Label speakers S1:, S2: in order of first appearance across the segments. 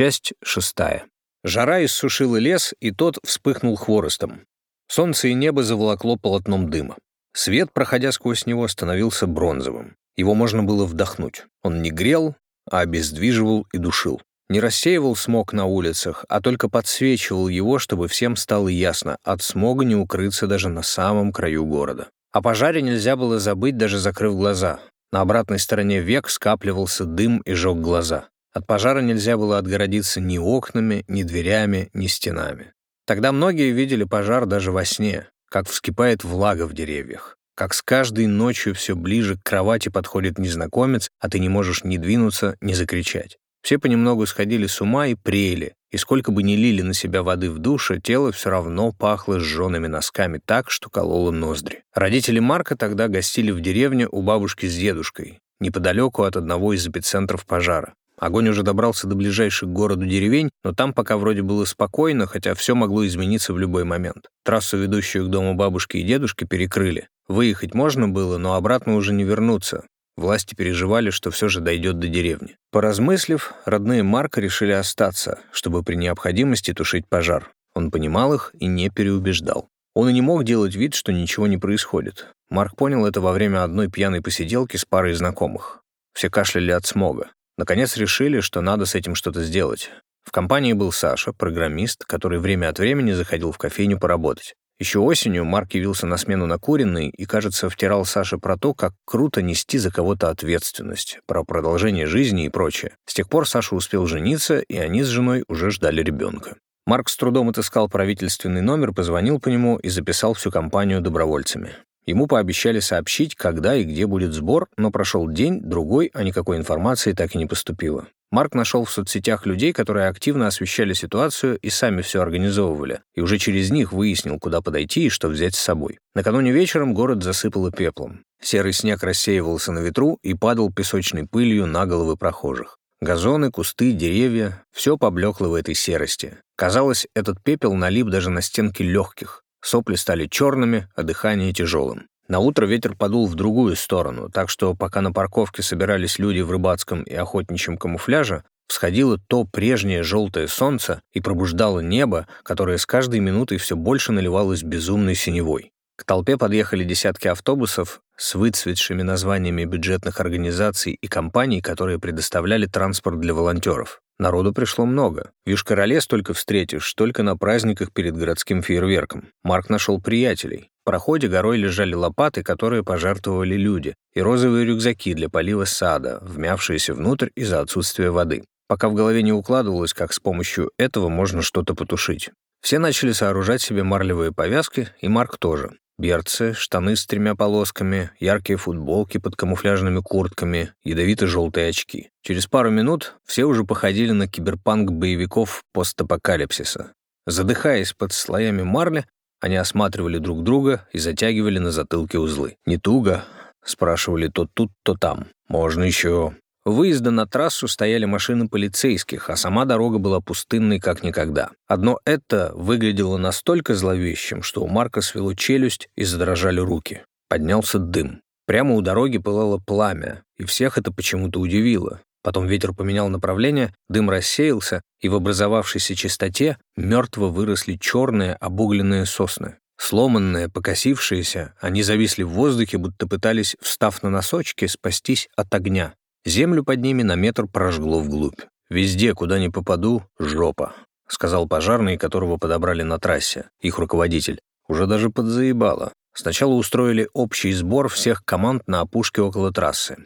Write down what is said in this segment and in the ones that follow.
S1: Часть шестая. Жара иссушила лес, и тот вспыхнул хворостом. Солнце и небо заволокло полотном дыма. Свет, проходя сквозь него, становился бронзовым. Его можно было вдохнуть. Он не грел, а обездвиживал и душил. Не рассеивал смог на улицах, а только подсвечивал его, чтобы всем стало ясно, от смога не укрыться даже на самом краю города. О пожаре нельзя было забыть, даже закрыв глаза. На обратной стороне век скапливался дым и жег глаза. От пожара нельзя было отгородиться ни окнами, ни дверями, ни стенами. Тогда многие видели пожар даже во сне, как вскипает влага в деревьях, как с каждой ночью все ближе к кровати подходит незнакомец, а ты не можешь ни двинуться, ни закричать. Все понемногу сходили с ума и прели, и сколько бы ни лили на себя воды в душе, тело все равно пахло сжёными носками так, что кололо ноздри. Родители Марка тогда гостили в деревне у бабушки с дедушкой, неподалеку от одного из эпицентров пожара. Огонь уже добрался до ближайших к городу деревень, но там пока вроде было спокойно, хотя все могло измениться в любой момент. Трассу, ведущую к дому бабушки и дедушки, перекрыли. Выехать можно было, но обратно уже не вернуться. Власти переживали, что все же дойдет до деревни. Поразмыслив, родные Марка решили остаться, чтобы при необходимости тушить пожар. Он понимал их и не переубеждал. Он и не мог делать вид, что ничего не происходит. Марк понял это во время одной пьяной посиделки с парой знакомых. Все кашляли от смога. Наконец решили, что надо с этим что-то сделать. В компании был Саша, программист, который время от времени заходил в кофейню поработать. Еще осенью Марк явился на смену на накуренный и, кажется, втирал Саше про то, как круто нести за кого-то ответственность, про продолжение жизни и прочее. С тех пор Саша успел жениться, и они с женой уже ждали ребенка. Марк с трудом отыскал правительственный номер, позвонил по нему и записал всю компанию добровольцами. Ему пообещали сообщить, когда и где будет сбор, но прошел день, другой, а никакой информации так и не поступило. Марк нашел в соцсетях людей, которые активно освещали ситуацию и сами все организовывали, и уже через них выяснил, куда подойти и что взять с собой. Накануне вечером город засыпало пеплом. Серый снег рассеивался на ветру и падал песочной пылью на головы прохожих. Газоны, кусты, деревья — все поблекло в этой серости. Казалось, этот пепел налип даже на стенки легких. Сопли стали черными, а дыхание тяжелым. На утро ветер подул в другую сторону, так что пока на парковке собирались люди в рыбацком и охотничьем камуфляже, всходило то прежнее желтое солнце и пробуждало небо, которое с каждой минутой все больше наливалось безумной синевой. К толпе подъехали десятки автобусов с выцветшими названиями бюджетных организаций и компаний, которые предоставляли транспорт для волонтеров. Народу пришло много. В Южкороле столько встретишь, только на праздниках перед городским фейерверком. Марк нашел приятелей. В проходе горой лежали лопаты, которые пожертвовали люди, и розовые рюкзаки для полива сада, вмявшиеся внутрь из-за отсутствия воды. Пока в голове не укладывалось, как с помощью этого можно что-то потушить. Все начали сооружать себе марлевые повязки, и Марк тоже берцы, штаны с тремя полосками, яркие футболки под камуфляжными куртками, ядовито-желтые очки. Через пару минут все уже походили на киберпанк боевиков постапокалипсиса. Задыхаясь под слоями марли, они осматривали друг друга и затягивали на затылке узлы. «Не туго?» — спрашивали то тут, то там. «Можно еще...» У выезда на трассу стояли машины полицейских, а сама дорога была пустынной как никогда. Одно это выглядело настолько зловещим, что у Марка свело челюсть и задрожали руки. Поднялся дым. Прямо у дороги пылало пламя, и всех это почему-то удивило. Потом ветер поменял направление, дым рассеялся, и в образовавшейся чистоте мертво выросли черные обугленные сосны. Сломанные, покосившиеся, они зависли в воздухе, будто пытались, встав на носочки, спастись от огня. Землю под ними на метр прожгло вглубь. «Везде, куда ни попаду, жопа», — сказал пожарный, которого подобрали на трассе, их руководитель. Уже даже подзаебало. Сначала устроили общий сбор всех команд на опушке около трассы.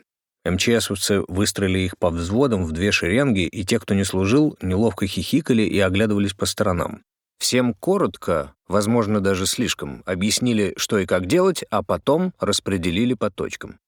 S1: МЧСовцы выстроили их по взводам в две шеренги, и те, кто не служил, неловко хихикали и оглядывались по сторонам. Всем коротко, возможно, даже слишком, объяснили, что и как делать, а потом распределили по точкам.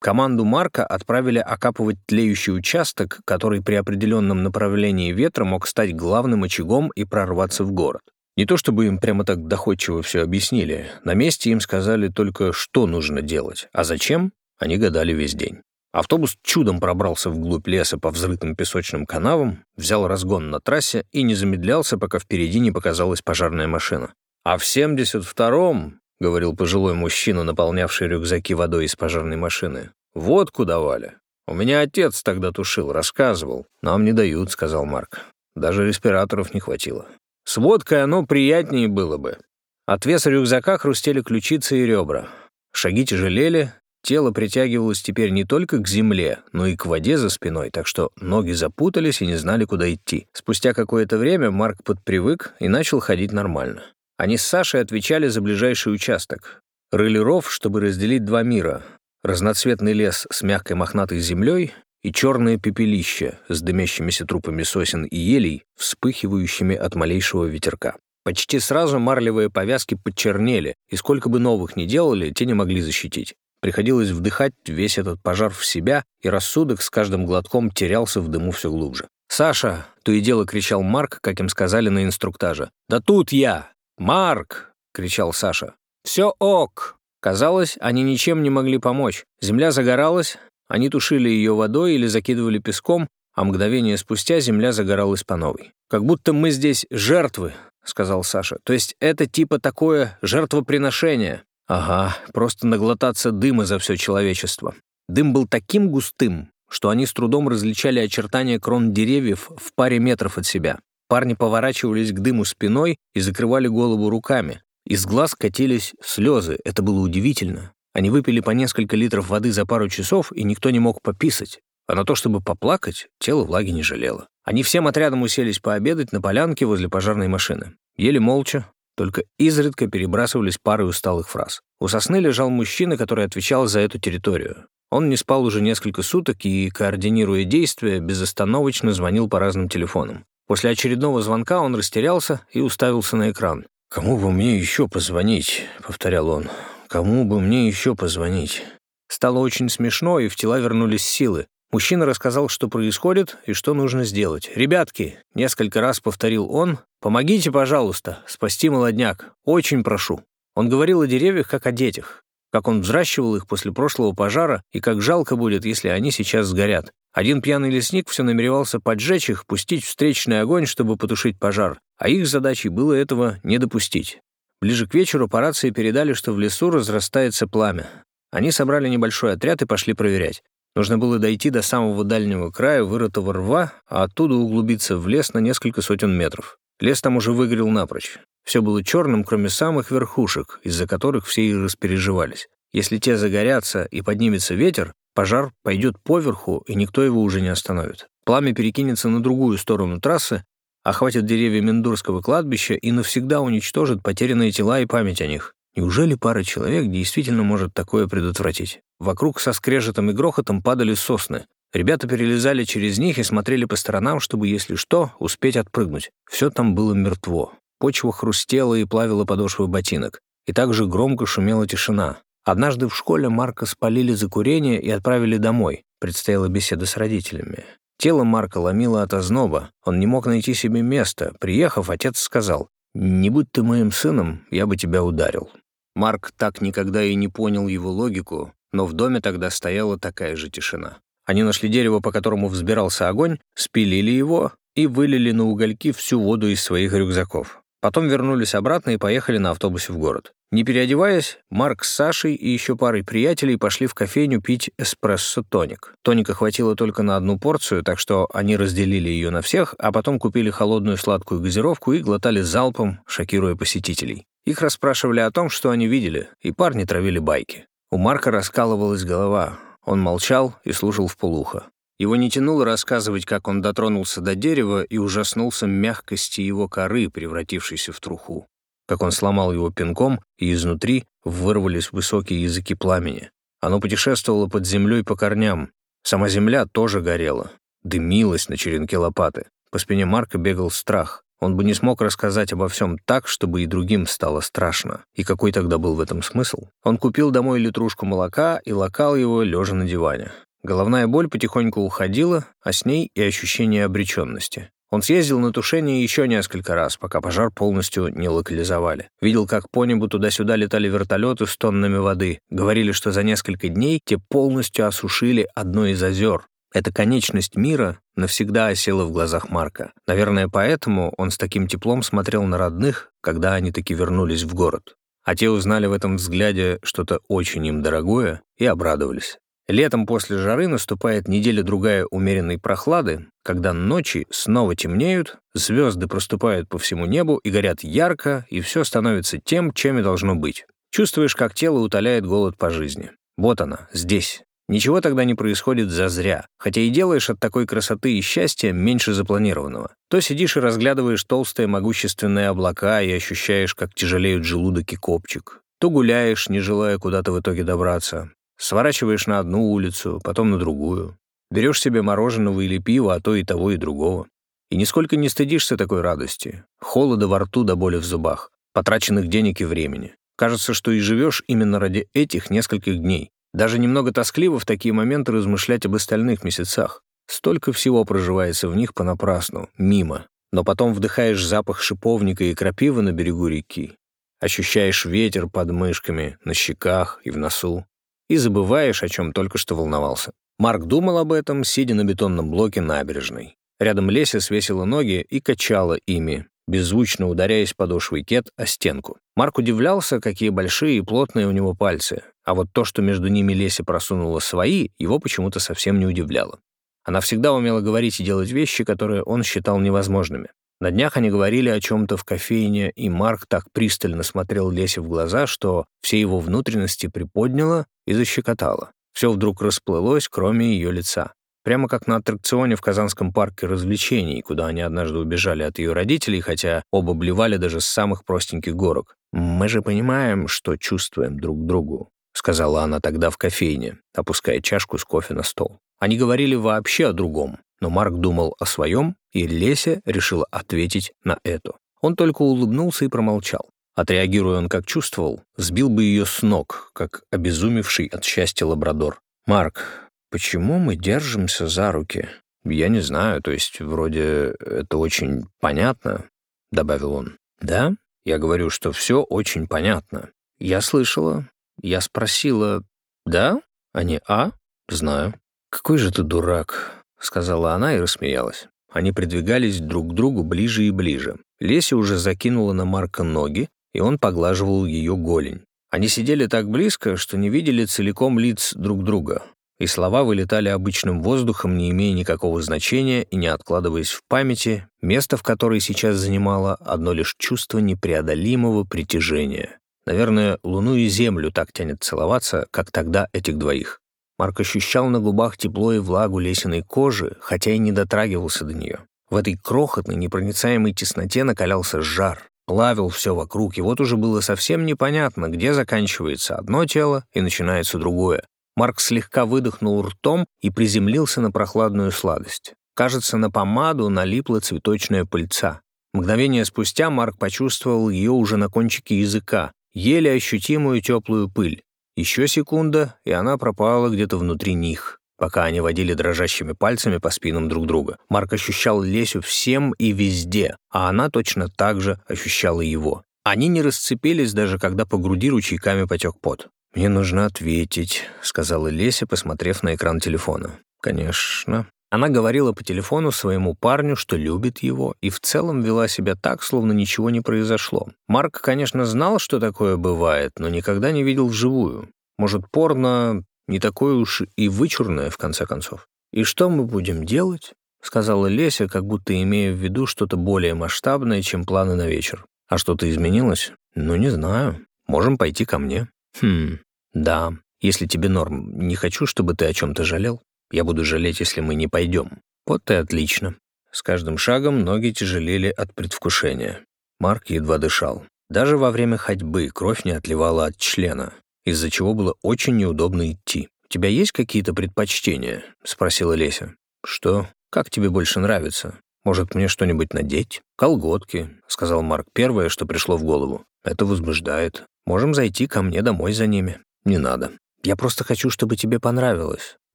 S1: Команду Марка отправили окапывать тлеющий участок, который при определенном направлении ветра мог стать главным очагом и прорваться в город. Не то чтобы им прямо так доходчиво все объяснили. На месте им сказали только, что нужно делать, а зачем, они гадали весь день. Автобус чудом пробрался вглубь леса по взрытым песочным канавам, взял разгон на трассе и не замедлялся, пока впереди не показалась пожарная машина. А в 72-м — говорил пожилой мужчина, наполнявший рюкзаки водой из пожарной машины. «Водку давали. У меня отец тогда тушил, рассказывал. Нам не дают», — сказал Марк. Даже респираторов не хватило. С водкой оно приятнее было бы. От веса рюкзака хрустели ключицы и ребра. Шаги тяжелели, тело притягивалось теперь не только к земле, но и к воде за спиной, так что ноги запутались и не знали, куда идти. Спустя какое-то время Марк подпривык и начал ходить нормально. Они с Сашей отвечали за ближайший участок. Рыли ров, чтобы разделить два мира. Разноцветный лес с мягкой мохнатой землей и черное пепелище с дымящимися трупами сосен и елей, вспыхивающими от малейшего ветерка. Почти сразу марлевые повязки почернели, и сколько бы новых ни делали, те не могли защитить. Приходилось вдыхать весь этот пожар в себя, и рассудок с каждым глотком терялся в дыму все глубже. «Саша!» — то и дело кричал Марк, как им сказали на инструктаже. «Да тут я!» «Марк!» — кричал Саша. «Все ок!» Казалось, они ничем не могли помочь. Земля загоралась, они тушили ее водой или закидывали песком, а мгновение спустя земля загоралась по новой. «Как будто мы здесь жертвы», — сказал Саша. «То есть это типа такое жертвоприношение». Ага, просто наглотаться дыма за все человечество. Дым был таким густым, что они с трудом различали очертания крон деревьев в паре метров от себя. Парни поворачивались к дыму спиной и закрывали голову руками. Из глаз катились слезы, это было удивительно. Они выпили по несколько литров воды за пару часов, и никто не мог пописать. А на то, чтобы поплакать, тело влаги не жалело. Они всем отрядом уселись пообедать на полянке возле пожарной машины. Ели молча, только изредка перебрасывались парой усталых фраз. У сосны лежал мужчина, который отвечал за эту территорию. Он не спал уже несколько суток и, координируя действия, безостановочно звонил по разным телефонам. После очередного звонка он растерялся и уставился на экран. «Кому бы мне еще позвонить?» — повторял он. Кому бы мне еще позвонить? Стало очень смешно, и в тела вернулись силы. Мужчина рассказал, что происходит и что нужно сделать. «Ребятки», — несколько раз повторил он, — «помогите, пожалуйста, спасти молодняк. Очень прошу». Он говорил о деревьях, как о детях, как он взращивал их после прошлого пожара и как жалко будет, если они сейчас сгорят. Один пьяный лесник все намеревался поджечь их, пустить встречный огонь, чтобы потушить пожар, а их задачей было этого не допустить. Ближе к вечеру по рации передали, что в лесу разрастается пламя. Они собрали небольшой отряд и пошли проверять. Нужно было дойти до самого дальнего края вырытого рва, а оттуда углубиться в лес на несколько сотен метров. Лес там уже выгорел напрочь. Все было черным, кроме самых верхушек, из-за которых все и распереживались. Если те загорятся и поднимется ветер, пожар пойдет поверху, и никто его уже не остановит. Пламя перекинется на другую сторону трассы, охватит деревья Мендурского кладбища и навсегда уничтожит потерянные тела и память о них. Неужели пара человек действительно может такое предотвратить? Вокруг со скрежетом и грохотом падали сосны. Ребята перелезали через них и смотрели по сторонам, чтобы, если что, успеть отпрыгнуть. Все там было мертво. Почва хрустела и плавила подошвы ботинок. И также громко шумела тишина. Однажды в школе Марка спалили за курение и отправили домой. Предстояла беседа с родителями. Тело Марка ломило от озноба, он не мог найти себе места. Приехав, отец сказал, «Не будь ты моим сыном, я бы тебя ударил». Марк так никогда и не понял его логику, но в доме тогда стояла такая же тишина. Они нашли дерево, по которому взбирался огонь, спилили его и вылили на угольки всю воду из своих рюкзаков. Потом вернулись обратно и поехали на автобусе в город. Не переодеваясь, Марк с Сашей и еще парой приятелей пошли в кофейню пить эспрессо-тоник. Тоника хватило только на одну порцию, так что они разделили ее на всех, а потом купили холодную сладкую газировку и глотали залпом, шокируя посетителей. Их расспрашивали о том, что они видели, и парни травили байки. У Марка раскалывалась голова. Он молчал и слушал вполуха. Его не тянуло рассказывать, как он дотронулся до дерева и ужаснулся мягкости его коры, превратившейся в труху как он сломал его пинком, и изнутри вырвались высокие языки пламени. Оно путешествовало под землей по корням. Сама земля тоже горела, дымилась на черенке лопаты. По спине Марка бегал страх. Он бы не смог рассказать обо всем так, чтобы и другим стало страшно. И какой тогда был в этом смысл? Он купил домой литрушку молока и лакал его, лежа на диване. Головная боль потихоньку уходила, а с ней и ощущение обреченности. Он съездил на тушение еще несколько раз, пока пожар полностью не локализовали. Видел, как по небу туда-сюда летали вертолеты с тоннами воды. Говорили, что за несколько дней те полностью осушили одно из озер. Эта конечность мира навсегда осела в глазах Марка. Наверное, поэтому он с таким теплом смотрел на родных, когда они таки вернулись в город. А те узнали в этом взгляде что-то очень им дорогое и обрадовались. Летом после жары наступает неделя-другая умеренной прохлады, когда ночи снова темнеют, звезды проступают по всему небу и горят ярко, и все становится тем, чем и должно быть. Чувствуешь, как тело утоляет голод по жизни. Вот она, здесь. Ничего тогда не происходит зазря, хотя и делаешь от такой красоты и счастья меньше запланированного. То сидишь и разглядываешь толстые могущественные облака и ощущаешь, как тяжелеют желудок и копчик. То гуляешь, не желая куда-то в итоге добраться. Сворачиваешь на одну улицу, потом на другую. Берешь себе мороженого или пива, а то и того, и другого. И нисколько не стыдишься такой радости. Холода во рту до боли в зубах, потраченных денег и времени. Кажется, что и живешь именно ради этих нескольких дней. Даже немного тоскливо в такие моменты размышлять об остальных месяцах. Столько всего проживается в них понапрасну, мимо. Но потом вдыхаешь запах шиповника и крапивы на берегу реки. Ощущаешь ветер под мышками, на щеках и в носу и забываешь, о чем только что волновался. Марк думал об этом, сидя на бетонном блоке набережной. Рядом Леся свесила ноги и качала ими, беззвучно ударяясь подошвой кет о стенку. Марк удивлялся, какие большие и плотные у него пальцы, а вот то, что между ними Леся просунула свои, его почему-то совсем не удивляло. Она всегда умела говорить и делать вещи, которые он считал невозможными. На днях они говорили о чем-то в кофейне, и Марк так пристально смотрел Лесе в глаза, что все его внутренности приподняло и защекотало. Все вдруг расплылось, кроме ее лица. Прямо как на аттракционе в Казанском парке развлечений, куда они однажды убежали от ее родителей, хотя оба блевали даже с самых простеньких горок. «Мы же понимаем, что чувствуем друг другу», — сказала она тогда в кофейне, опуская чашку с кофе на стол. Они говорили вообще о другом, но Марк думал о своем, и Леся решила ответить на это. Он только улыбнулся и промолчал. Отреагируя он как чувствовал, сбил бы ее с ног, как обезумевший от счастья лабрадор. «Марк, почему мы держимся за руки?» «Я не знаю, то есть вроде это очень понятно», — добавил он. «Да? Я говорю, что все очень понятно. Я слышала. Я спросила, да, а не а? Знаю. Какой же ты дурак. — сказала она и рассмеялась. Они придвигались друг к другу ближе и ближе. Леся уже закинула на Марка ноги, и он поглаживал ее голень. Они сидели так близко, что не видели целиком лиц друг друга, и слова вылетали обычным воздухом, не имея никакого значения и не откладываясь в памяти, место в которой сейчас занимало одно лишь чувство непреодолимого притяжения. Наверное, Луну и Землю так тянет целоваться, как тогда этих двоих. Марк ощущал на губах тепло и влагу лесиной кожи, хотя и не дотрагивался до нее. В этой крохотной, непроницаемой тесноте накалялся жар, плавил все вокруг, и вот уже было совсем непонятно, где заканчивается одно тело и начинается другое. Марк слегка выдохнул ртом и приземлился на прохладную сладость. Кажется, на помаду налипла цветочная пыльца. Мгновение спустя Марк почувствовал ее уже на кончике языка, еле ощутимую теплую пыль. Еще секунда, и она пропала где-то внутри них, пока они водили дрожащими пальцами по спинам друг друга. Марк ощущал Лесю всем и везде, а она точно так же ощущала его. Они не расцепились, даже когда по груди ручейками потек пот. «Мне нужно ответить», — сказала Леся, посмотрев на экран телефона. «Конечно». Она говорила по телефону своему парню, что любит его, и в целом вела себя так, словно ничего не произошло. Марк, конечно, знал, что такое бывает, но никогда не видел вживую. Может, порно не такое уж и вычурное, в конце концов. «И что мы будем делать?» — сказала Леся, как будто имея в виду что-то более масштабное, чем планы на вечер. «А что-то изменилось?» «Ну, не знаю. Можем пойти ко мне». «Хм, да. Если тебе норм, не хочу, чтобы ты о чем-то жалел». Я буду жалеть, если мы не пойдем. Вот и отлично. С каждым шагом ноги тяжелели от предвкушения. Марк едва дышал. Даже во время ходьбы кровь не отливала от члена, из-за чего было очень неудобно идти. «У тебя есть какие-то предпочтения?» — спросила Леся. «Что? Как тебе больше нравится? Может, мне что-нибудь надеть?» «Колготки», — сказал Марк первое, что пришло в голову. «Это возбуждает. Можем зайти ко мне домой за ними». «Не надо. Я просто хочу, чтобы тебе понравилось.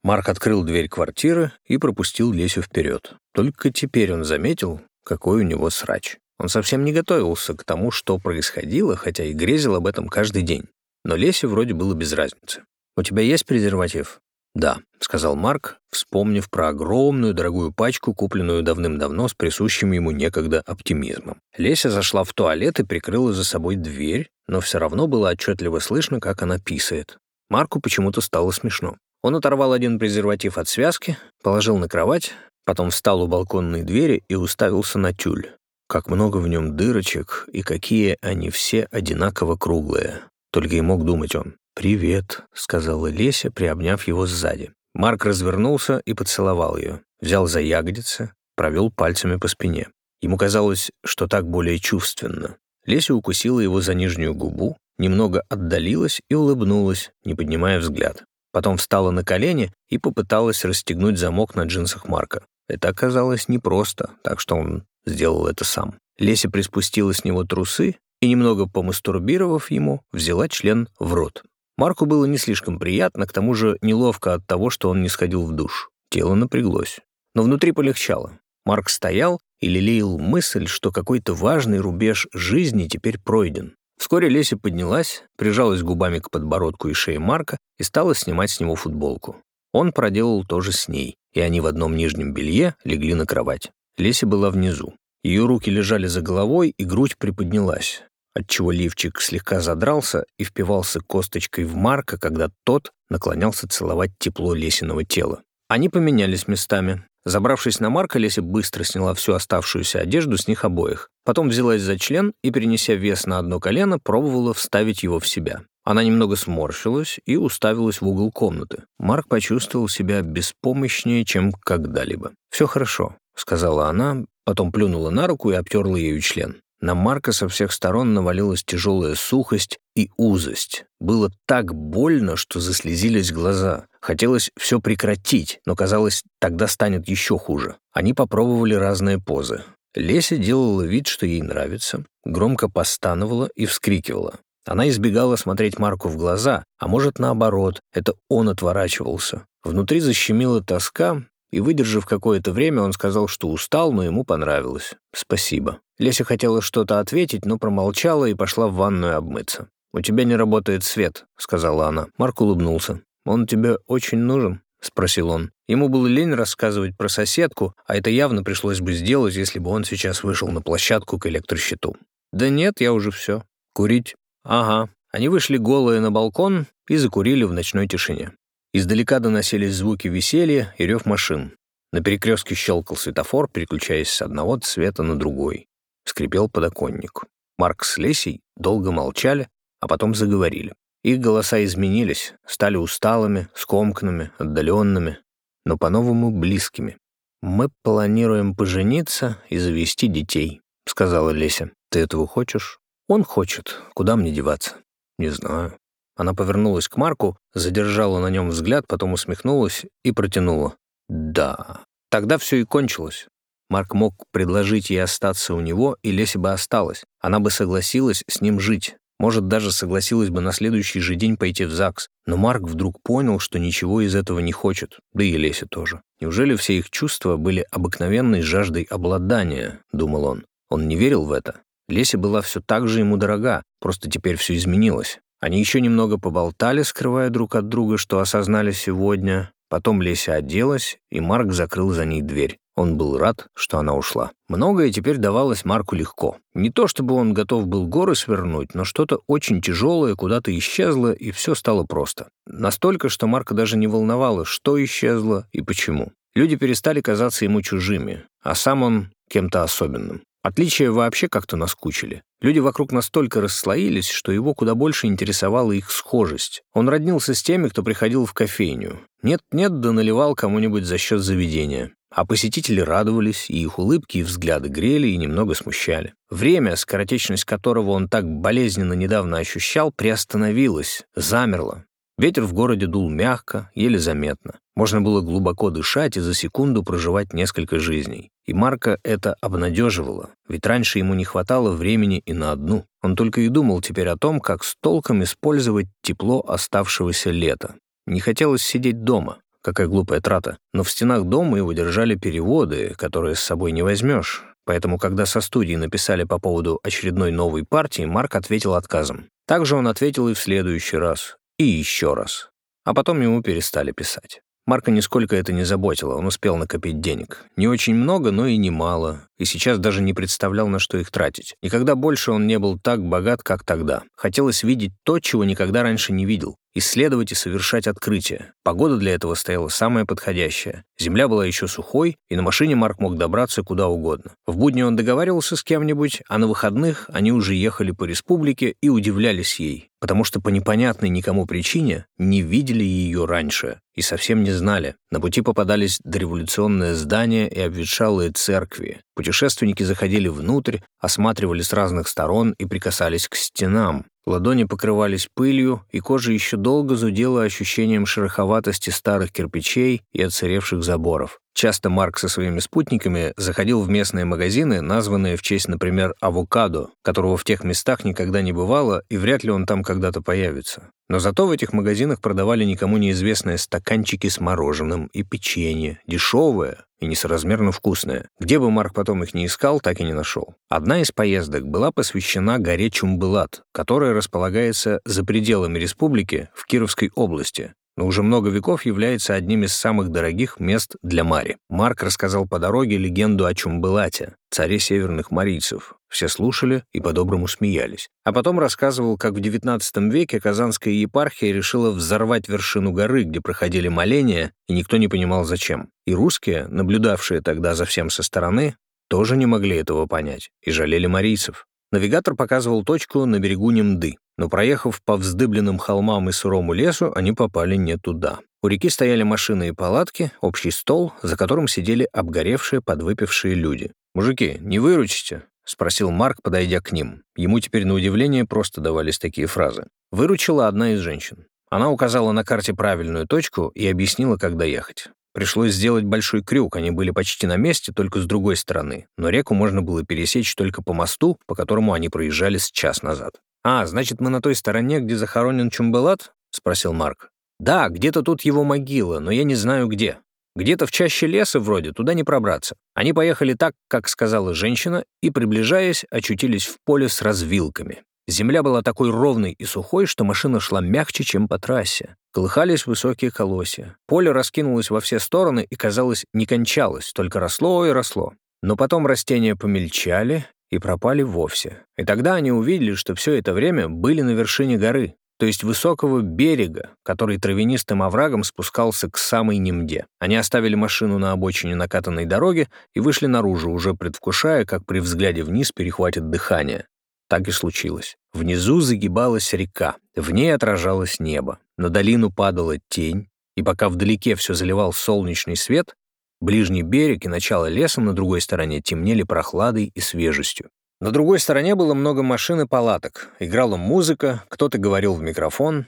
S1: Марк открыл дверь квартиры и пропустил Лесю вперед. Только теперь он заметил, какой у него срач. Он совсем не готовился к тому, что происходило, хотя и грезил об этом каждый день. Но Лесе вроде было без разницы. «У тебя есть презерватив?» «Да», — сказал Марк, вспомнив про огромную дорогую пачку, купленную давным-давно с присущим ему некогда оптимизмом. Леся зашла в туалет и прикрыла за собой дверь, но все равно было отчетливо слышно, как она писает. Марку почему-то стало смешно. Он оторвал один презерватив от связки, положил на кровать, потом встал у балконной двери и уставился на тюль. Как много в нем дырочек, и какие они все одинаково круглые. Только и мог думать он. «Привет», — сказала Леся, приобняв его сзади. Марк развернулся и поцеловал ее, взял за ягодицы, провел пальцами по спине. Ему казалось, что так более чувственно. Леся укусила его за нижнюю губу, немного отдалилась и улыбнулась, не поднимая взгляд. Потом встала на колени и попыталась расстегнуть замок на джинсах Марка. Это оказалось непросто, так что он сделал это сам. Леся приспустила с него трусы и, немного помастурбировав ему, взяла член в рот. Марку было не слишком приятно, к тому же неловко от того, что он не сходил в душ. Тело напряглось. Но внутри полегчало. Марк стоял и лелеял мысль, что какой-то важный рубеж жизни теперь пройден. Вскоре Леся поднялась, прижалась губами к подбородку и шее Марка и стала снимать с него футболку. Он проделал то же с ней, и они в одном нижнем белье легли на кровать. Леся была внизу. Ее руки лежали за головой, и грудь приподнялась, отчего лифчик слегка задрался и впивался косточкой в Марка, когда тот наклонялся целовать тепло Лесиного тела. Они поменялись местами. Забравшись на Марка, Леся быстро сняла всю оставшуюся одежду с них обоих. Потом взялась за член и, перенеся вес на одно колено, пробовала вставить его в себя. Она немного сморщилась и уставилась в угол комнаты. Марк почувствовал себя беспомощнее, чем когда-либо. «Все хорошо», — сказала она, потом плюнула на руку и обтерла ею член. На Марка со всех сторон навалилась тяжелая сухость и узость. Было так больно, что заслезились глаза. Хотелось все прекратить, но казалось, тогда станет еще хуже. Они попробовали разные позы. Леся делала вид, что ей нравится, громко постановала и вскрикивала. Она избегала смотреть Марку в глаза, а может, наоборот, это он отворачивался. Внутри защемила тоска, и, выдержав какое-то время, он сказал, что устал, но ему понравилось. «Спасибо». Леся хотела что-то ответить, но промолчала и пошла в ванную обмыться. «У тебя не работает свет», — сказала она. Марк улыбнулся. «Он тебе очень нужен?» — спросил он. Ему было лень рассказывать про соседку, а это явно пришлось бы сделать, если бы он сейчас вышел на площадку к электрощиту. «Да нет, я уже все. Курить?» «Ага». Они вышли голые на балкон и закурили в ночной тишине. Издалека доносились звуки веселья и рев машин. На перекрестке щелкал светофор, переключаясь с одного цвета на другой. Скрипел подоконник. Марк с Лесей долго молчали, а потом заговорили. Их голоса изменились, стали усталыми, скомканными, отдаленными, но по-новому близкими. «Мы планируем пожениться и завести детей», — сказала Леся. «Ты этого хочешь?» «Он хочет. Куда мне деваться?» «Не знаю». Она повернулась к Марку, задержала на нем взгляд, потом усмехнулась и протянула. «Да». Тогда все и кончилось. Марк мог предложить ей остаться у него, и Леся бы осталась. Она бы согласилась с ним жить. Может, даже согласилась бы на следующий же день пойти в ЗАГС. Но Марк вдруг понял, что ничего из этого не хочет. Да и Леся тоже. Неужели все их чувства были обыкновенной жаждой обладания, думал он. Он не верил в это. Леся была все так же ему дорога, просто теперь все изменилось. Они еще немного поболтали, скрывая друг от друга, что осознали сегодня. Потом Леся оделась, и Марк закрыл за ней дверь. Он был рад, что она ушла. Многое теперь давалось Марку легко. Не то чтобы он готов был горы свернуть, но что-то очень тяжелое куда-то исчезло, и все стало просто. Настолько, что Марка даже не волновало, что исчезло и почему. Люди перестали казаться ему чужими, а сам он кем-то особенным. Отличия вообще как-то наскучили. Люди вокруг настолько расслоились, что его куда больше интересовала их схожесть. Он роднился с теми, кто приходил в кофейню. Нет-нет, да наливал кому-нибудь за счет заведения. А посетители радовались, и их улыбки и взгляды грели и немного смущали. Время, скоротечность которого он так болезненно недавно ощущал, приостановилось, замерло. Ветер в городе дул мягко, еле заметно. Можно было глубоко дышать и за секунду проживать несколько жизней. И Марка это обнадеживало, ведь раньше ему не хватало времени и на одну. Он только и думал теперь о том, как с толком использовать тепло оставшегося лета. Не хотелось сидеть дома. Какая глупая трата. Но в стенах дома его держали переводы, которые с собой не возьмешь. Поэтому, когда со студии написали по поводу очередной новой партии, Марк ответил отказом. Также он ответил и в следующий раз, и еще раз. А потом ему перестали писать. Марка нисколько это не заботило, он успел накопить денег. Не очень много, но и немало. И сейчас даже не представлял, на что их тратить. Никогда больше он не был так богат, как тогда. Хотелось видеть то, чего никогда раньше не видел. исследовать и совершать открытия. Погода для этого стояла самая подходящая. Земля была еще сухой, и на машине Марк мог добраться куда угодно. В будни он договаривался с кем-нибудь, а на выходных они уже ехали по республике и удивлялись ей, потому что по непонятной никому причине не видели ее раньше и совсем не знали. На пути попадались дореволюционные здания и обветшалые церкви. Путешественники заходили внутрь, осматривали с разных сторон и прикасались к стенам. Ладони покрывались пылью, и кожа еще долго зудела ощущением шероховатости старых кирпичей и отсыревших заборов. Часто Марк со своими спутниками заходил в местные магазины, названные в честь, например, авокадо, которого в тех местах никогда не бывало, и вряд ли он там когда-то появится. Но зато в этих магазинах продавали никому неизвестные стаканчики с мороженым и печенье, дешевое и несоразмерно вкусное. Где бы Марк потом их не искал, так и не нашел. Одна из поездок была посвящена горе Чумбылат, которая располагается за пределами республики в Кировской области, но уже много веков является одним из самых дорогих мест для Мари. Марк рассказал по дороге легенду о Чумбылате, царе северных марийцев. Все слушали и по-доброму смеялись. А потом рассказывал, как в XIX веке Казанская епархия решила взорвать вершину горы, где проходили моления, и никто не понимал зачем. И русские, наблюдавшие тогда за всем со стороны, тоже не могли этого понять и жалели марийцев. Навигатор показывал точку на берегу Немды но проехав по вздыбленным холмам и сырому лесу, они попали не туда. У реки стояли машины и палатки, общий стол, за которым сидели обгоревшие, подвыпившие люди. «Мужики, не выручите?» — спросил Марк, подойдя к ним. Ему теперь на удивление просто давались такие фразы. Выручила одна из женщин. Она указала на карте правильную точку и объяснила, как доехать. Пришлось сделать большой крюк, они были почти на месте, только с другой стороны, но реку можно было пересечь только по мосту, по которому они проезжали с час назад. «А, значит, мы на той стороне, где захоронен Чумбелат?» — спросил Марк. «Да, где-то тут его могила, но я не знаю где. Где-то в чаще леса вроде, туда не пробраться. Они поехали так, как сказала женщина, и, приближаясь, очутились в поле с развилками. Земля была такой ровной и сухой, что машина шла мягче, чем по трассе. Колыхались высокие колосья. Поле раскинулось во все стороны и, казалось, не кончалось, только росло и росло. Но потом растения помельчали, и пропали вовсе. И тогда они увидели, что все это время были на вершине горы, то есть высокого берега, который травянистым оврагом спускался к самой Немде. Они оставили машину на обочине накатанной дороги и вышли наружу, уже предвкушая, как при взгляде вниз перехватит дыхание. Так и случилось. Внизу загибалась река, в ней отражалось небо, на долину падала тень, и пока вдалеке все заливал солнечный свет, Ближний берег и начало леса на другой стороне темнели прохладой и свежестью. На другой стороне было много машин и палаток. Играла музыка, кто-то говорил в микрофон.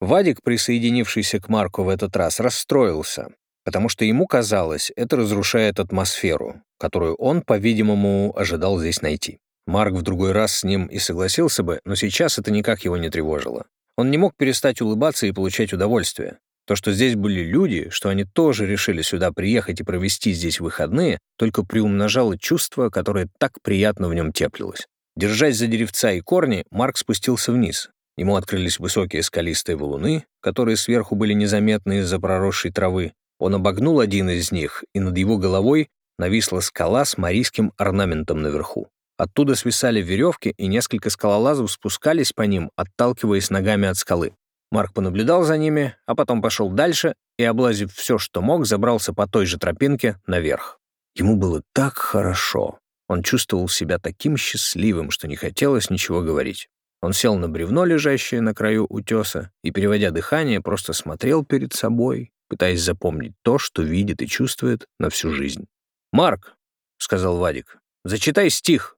S1: Вадик, присоединившийся к Марку в этот раз, расстроился, потому что ему казалось, это разрушает атмосферу, которую он, по-видимому, ожидал здесь найти. Марк в другой раз с ним и согласился бы, но сейчас это никак его не тревожило. Он не мог перестать улыбаться и получать удовольствие. То, что здесь были люди, что они тоже решили сюда приехать и провести здесь выходные, только приумножало чувство, которое так приятно в нем теплилось. Держась за деревца и корни, Марк спустился вниз. Ему открылись высокие скалистые валуны, которые сверху были незаметны из-за проросшей травы. Он обогнул один из них, и над его головой нависла скала с марийским орнаментом наверху. Оттуда свисали веревки, и несколько скалолазов спускались по ним, отталкиваясь ногами от скалы. Марк понаблюдал за ними, а потом пошел дальше и, облазив все, что мог, забрался по той же тропинке наверх. Ему было так хорошо. Он чувствовал себя таким счастливым, что не хотелось ничего говорить. Он сел на бревно, лежащее на краю утеса, и, переводя дыхание, просто смотрел перед собой, пытаясь запомнить то, что видит и чувствует на всю жизнь. «Марк», — сказал Вадик, — «зачитай стих».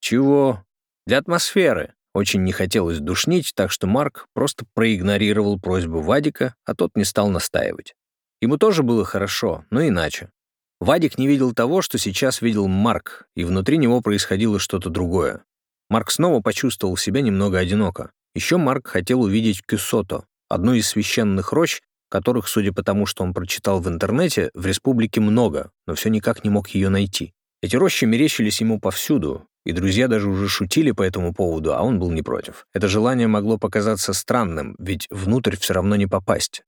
S1: «Чего?» «Для атмосферы». Очень не хотелось душнить, так что Марк просто проигнорировал просьбу Вадика, а тот не стал настаивать. Ему тоже было хорошо, но иначе. Вадик не видел того, что сейчас видел Марк, и внутри него происходило что-то другое. Марк снова почувствовал себя немного одиноко. Еще Марк хотел увидеть Кюсото, одну из священных рощ, которых, судя по тому, что он прочитал в интернете, в республике много, но все никак не мог ее найти. Эти рощи мерещились ему повсюду, и друзья даже уже шутили по этому поводу, а он был не против. Это желание могло показаться странным, ведь внутрь все равно не попасть.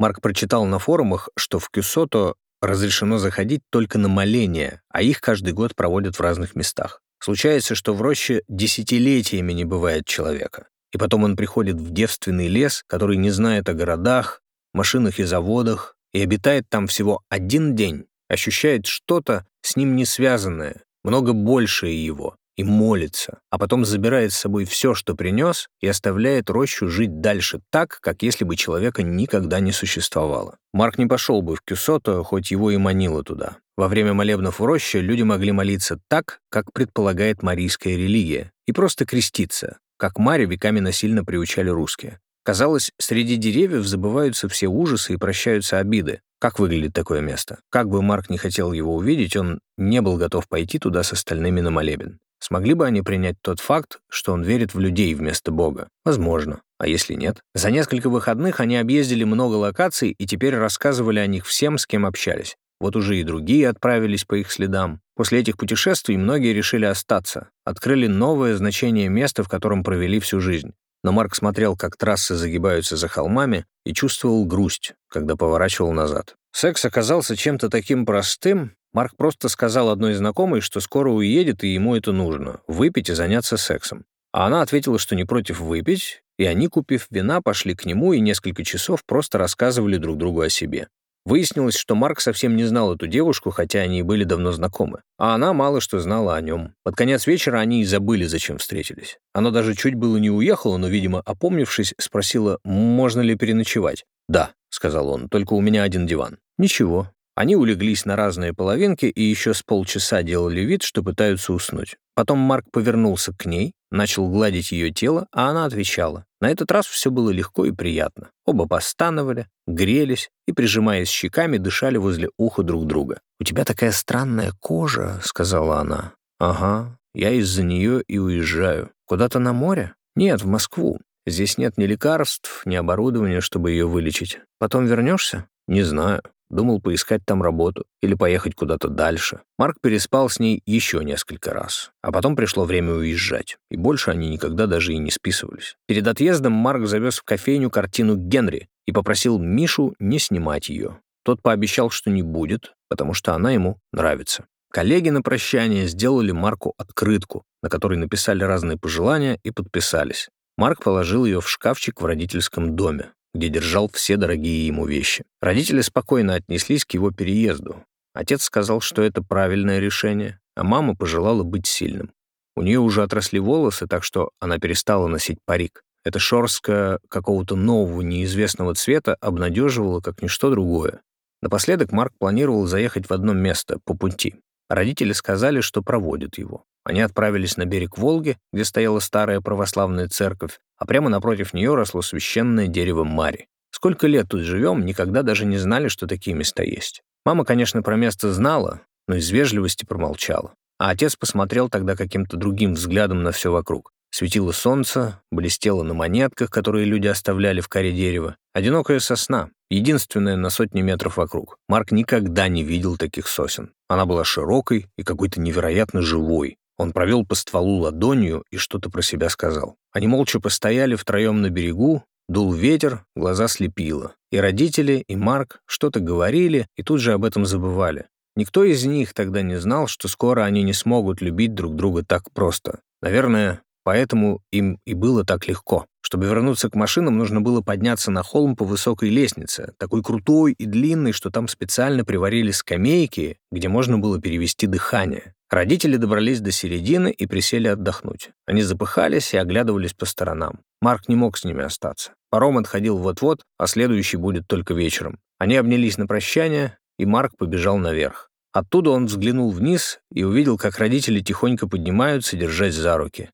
S1: Марк прочитал на форумах, что в Кюсото разрешено заходить только на моления, а их каждый год проводят в разных местах. Случается, что в роще десятилетиями не бывает человека. И потом он приходит в девственный лес, который не знает о городах, машинах и заводах, и обитает там всего один день, ощущает что-то с ним не связанное, много большее его, и молится, а потом забирает с собой все, что принес, и оставляет рощу жить дальше так, как если бы человека никогда не существовало. Марк не пошел бы в Кюсото, хоть его и манило туда. Во время молебнов в роще люди могли молиться так, как предполагает марийская религия, и просто креститься, как Маре веками насильно приучали русские. Казалось, среди деревьев забываются все ужасы и прощаются обиды. Как выглядит такое место? Как бы Марк не хотел его увидеть, он не был готов пойти туда с остальными на молебен. Смогли бы они принять тот факт, что он верит в людей вместо Бога? Возможно. А если нет? За несколько выходных они объездили много локаций и теперь рассказывали о них всем, с кем общались. Вот уже и другие отправились по их следам. После этих путешествий многие решили остаться, открыли новое значение места, в котором провели всю жизнь. Но Марк смотрел, как трассы загибаются за холмами, и чувствовал грусть, когда поворачивал назад. Секс оказался чем-то таким простым, Марк просто сказал одной знакомой, что скоро уедет, и ему это нужно — выпить и заняться сексом. А она ответила, что не против выпить, и они, купив вина, пошли к нему и несколько часов просто рассказывали друг другу о себе. Выяснилось, что Марк совсем не знал эту девушку, хотя они и были давно знакомы. А она мало что знала о нем. Под конец вечера они и забыли, зачем встретились. Она даже чуть было не уехала, но, видимо, опомнившись, спросила, можно ли переночевать. «Да», — сказал он, — «только у меня один диван». «Ничего, они улеглись на разные половинки и еще с полчаса делали вид, что пытаются уснуть. Потом Марк повернулся к ней, начал гладить ее тело, а она отвечала. На этот раз все было легко и приятно. Оба постановали, грелись и, прижимаясь щеками, дышали возле уха друг друга. «У тебя такая странная кожа», — сказала она. «Ага, я из-за нее и уезжаю. Куда-то на море? Нет, в Москву. Здесь нет ни лекарств, ни оборудования, чтобы ее вылечить. Потом вернешься? Не знаю. Думал поискать там работу или поехать куда-то дальше. Марк переспал с ней еще несколько раз. А потом пришло время уезжать. И больше они никогда даже и не списывались. Перед отъездом Марк завез в кофейню картину Генри и попросил Мишу не снимать ее. Тот пообещал, что не будет, потому что она ему нравится. Коллеги на прощание сделали Марку открытку, на которой написали разные пожелания и подписались. Марк положил ее в шкафчик в родительском доме где держал все дорогие ему вещи. Родители спокойно отнеслись к его переезду. Отец сказал, что это правильное решение, а мама пожелала быть сильным. У нее уже отросли волосы, так что она перестала носить парик. Эта шорстка какого-то нового неизвестного цвета обнадеживала как ничто другое. Напоследок Марк планировал заехать в одно место по пути. Родители сказали, что проводят его. Они отправились на берег Волги, где стояла старая православная церковь, а прямо напротив нее росло священное дерево Мари. Сколько лет тут живем, никогда даже не знали, что такие места есть. Мама, конечно, про место знала, но из вежливости промолчала. А отец посмотрел тогда каким-то другим взглядом на все вокруг. Светило солнце, блестело на монетках, которые люди оставляли в коре дерева. Одинокая сосна, единственная на сотни метров вокруг. Марк никогда не видел таких сосен. Она была широкой и какой-то невероятно живой. Он провел по стволу ладонью и что-то про себя сказал. Они молча постояли втроем на берегу, дул ветер, глаза слепило. И родители, и Марк что-то говорили и тут же об этом забывали. Никто из них тогда не знал, что скоро они не смогут любить друг друга так просто. Наверное, поэтому им и было так легко. Чтобы вернуться к машинам, нужно было подняться на холм по высокой лестнице, такой крутой и длинной, что там специально приварили скамейки, где можно было перевести дыхание. Родители добрались до середины и присели отдохнуть. Они запыхались и оглядывались по сторонам. Марк не мог с ними остаться. Паром отходил вот-вот, а следующий будет только вечером. Они обнялись на прощание, и Марк побежал наверх. Оттуда он взглянул вниз и увидел, как родители тихонько поднимаются, держась за руки.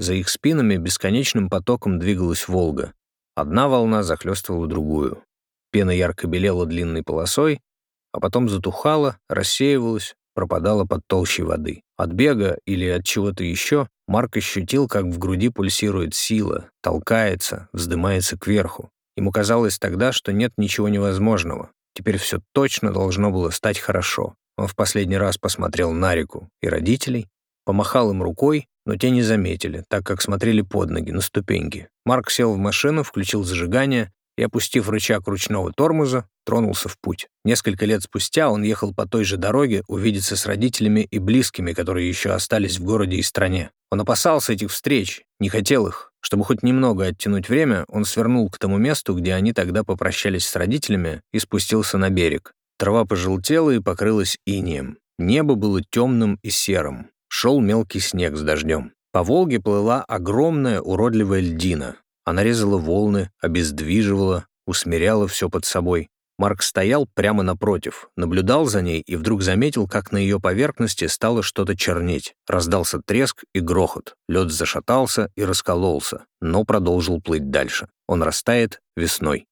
S1: За их спинами бесконечным потоком двигалась Волга. Одна волна захлестывала другую. Пена ярко белела длинной полосой, а потом затухала, рассеивалась, пропадала под толщей воды. От бега или от чего-то еще Марк ощутил, как в груди пульсирует сила, толкается, вздымается кверху. Ему казалось тогда, что нет ничего невозможного. Теперь все точно должно было стать хорошо. Он в последний раз посмотрел на реку и родителей, помахал им рукой, но те не заметили, так как смотрели под ноги, на ступеньки. Марк сел в машину, включил зажигание и, опустив рычаг ручного тормоза, тронулся в путь. Nесколько лет спустя он ехал по той же дороге увидеться с родителями и близкими, которые еще остались в городе и стране. Он опасался этих встреч, не хотел их, Чтобы хоть немного оттянуть время, он свернул к тому месту, где они тогда попрощались с родителями, и спустился на берег. Трава пожелтела и покрылась инеем. Небо было темным и серым. Шел мелкий снег с дождем. По Волге плыла огромная уродливая льдина. Она резала волны, обездвиживала, усмиряла все под собой. Марк стоял прямо напротив, наблюдал за ней и вдруг заметил, как на ее поверхности стало что-то чернеть. Раздался треск и грохот. Лед зашатался и раскололся, но продолжил плыть дальше. Он растает весной.